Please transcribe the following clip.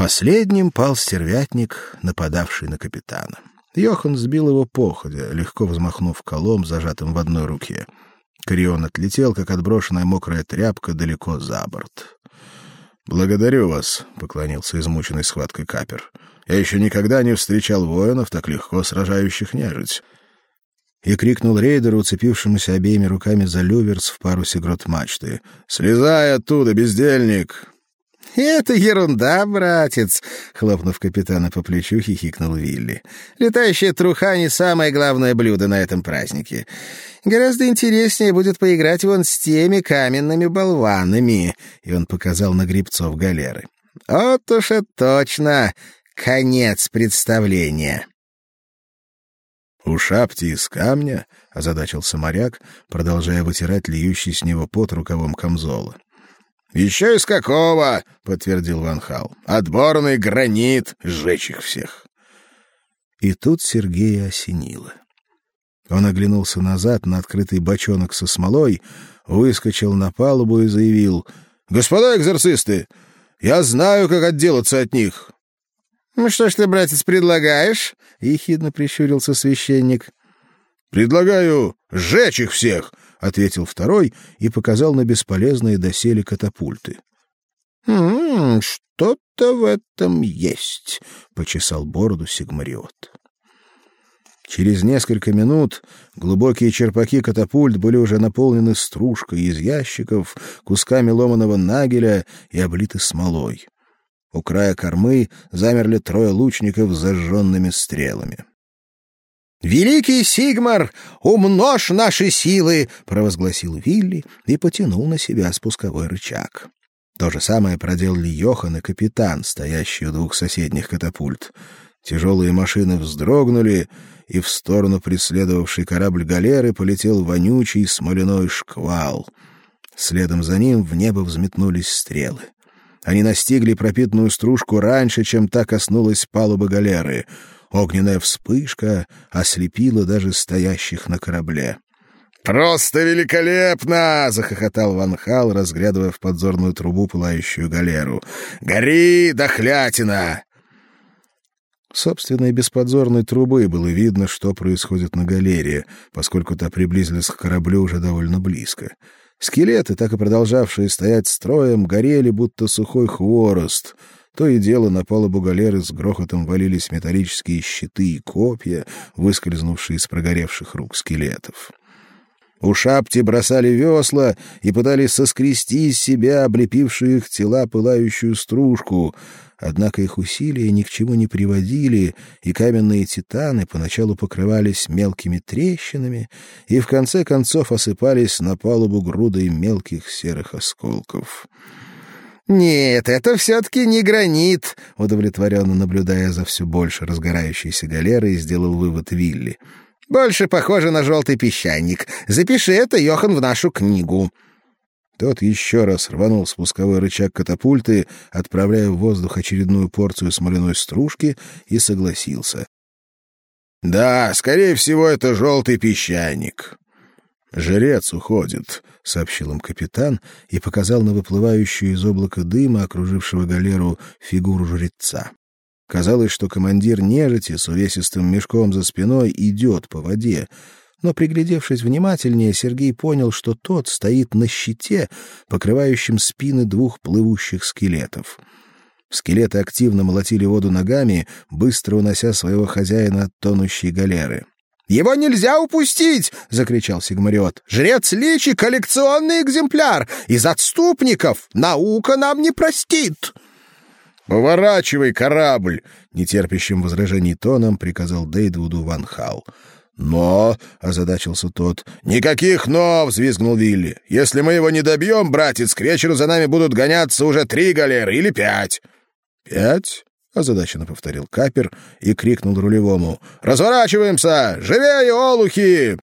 Последним пал стервятник, нападавший на капитана. Йохан сбил его походя, легко взмахнув колом, зажатым в одной руке. Корион отлетел, как отброшенная мокрая тряпка, далеко за борт. «Благодарю вас», — поклонился измученный схваткой капер. «Я еще никогда не встречал воинов, так легко сражающих нежить». И крикнул рейдеру, уцепившемуся обеими руками за люверс в парусе грот мачты. «Слезай оттуда, бездельник!» «Это ерунда, братец!» — хлопнув капитана по плечу, хихикнул Вилли. «Летающая труха — не самое главное блюдо на этом празднике. Гораздо интереснее будет поиграть вон с теми каменными болванами!» И он показал на грибцов галеры. «Вот уж это точно! Конец представления!» «У шапти из камня?» — озадачился моряк, продолжая вытирать льющий с него пот рукавом камзола. «Еще из какого?» — подтвердил Ван Хал. «Отборный гранит, сжечь их всех». И тут Сергея осенило. Он оглянулся назад на открытый бочонок со смолой, выскочил на палубу и заявил. «Господа экзорцисты, я знаю, как отделаться от них». «Ну что ж ты, братец, предлагаешь?» — ехидно прищурился священник. «Предлагаю сжечь их всех!» — ответил второй и показал на бесполезные доселе катапульты. «М-м, что-то в этом есть», — почесал бороду Сигмариот. Через несколько минут глубокие черпаки катапульт были уже наполнены стружкой из ящиков, кусками ломаного нагеля и облиты смолой. У края кормы замерли трое лучников с зажженными стрелами. «Великий Сигмар, умножь наши силы!» — провозгласил Вилли и потянул на себя спусковой рычаг. То же самое проделали Йохан и капитан, стоящий у двух соседних катапульт. Тяжелые машины вздрогнули, и в сторону преследовавший корабль галеры полетел вонючий смоляной шквал. Следом за ним в небо взметнулись стрелы. Они настигли пропитанную стружку раньше, чем та коснулась палубы галеры — Огненная вспышка ослепила даже стоящих на корабле. «Просто великолепно!» — захохотал Ван Хал, разглядывая в подзорную трубу пылающую галеру. «Гори, дохлятина!» Собственно, и без подзорной трубы было видно, что происходит на галерее, поскольку та приблизилась к кораблю уже довольно близко. Скелеты, так и продолжавшие стоять строем, горели, будто сухой хворост — то и дело на палубу галеры с грохотом валились металлические щиты и копья, выскользнувшие из прогоревших рук скелетов. У шапти бросали весла и пытались соскрести из себя облепившую их тела пылающую стружку, однако их усилия ни к чему не приводили, и каменные титаны поначалу покрывались мелкими трещинами и в конце концов осыпались на палубу грудой мелких серых осколков. «Нет, это все-таки не гранит», — удовлетворенно наблюдая за все больше разгорающейся галерой, сделал вывод Вилли. «Больше похоже на желтый песчаник. Запиши это, Йохан, в нашу книгу». Тот еще раз рванул спусковой рычаг катапульты, отправляя в воздух очередную порцию смоляной стружки, и согласился. «Да, скорее всего, это желтый песчаник». «Жрец уходит», — сообщил им капитан и показал на выплывающую из облака дыма, окружившего галеру, фигуру жреца. Казалось, что командир нежити с увесистым мешком за спиной идет по воде, но, приглядевшись внимательнее, Сергей понял, что тот стоит на щите, покрывающем спины двух плывущих скелетов. Скелеты активно молотили воду ногами, быстро унося своего хозяина от тонущей галеры. «Его нельзя упустить!» — закричал Сигмариот. «Жрец Личи — коллекционный экземпляр! Из отступников! Наука нам не простит!» «Поворачивай корабль!» — нетерпящим возражений тоном приказал Дейдвуду Ван Хал. «Но!» — озадачился тот. «Никаких «но!» — взвизгнул Вилли. «Если мы его не добьем, братец, к вечеру за нами будут гоняться уже три галеры или пять». «Пять?» — озадаченно повторил капер и крикнул рулевому. «Разворачиваемся! Живее, олухи!»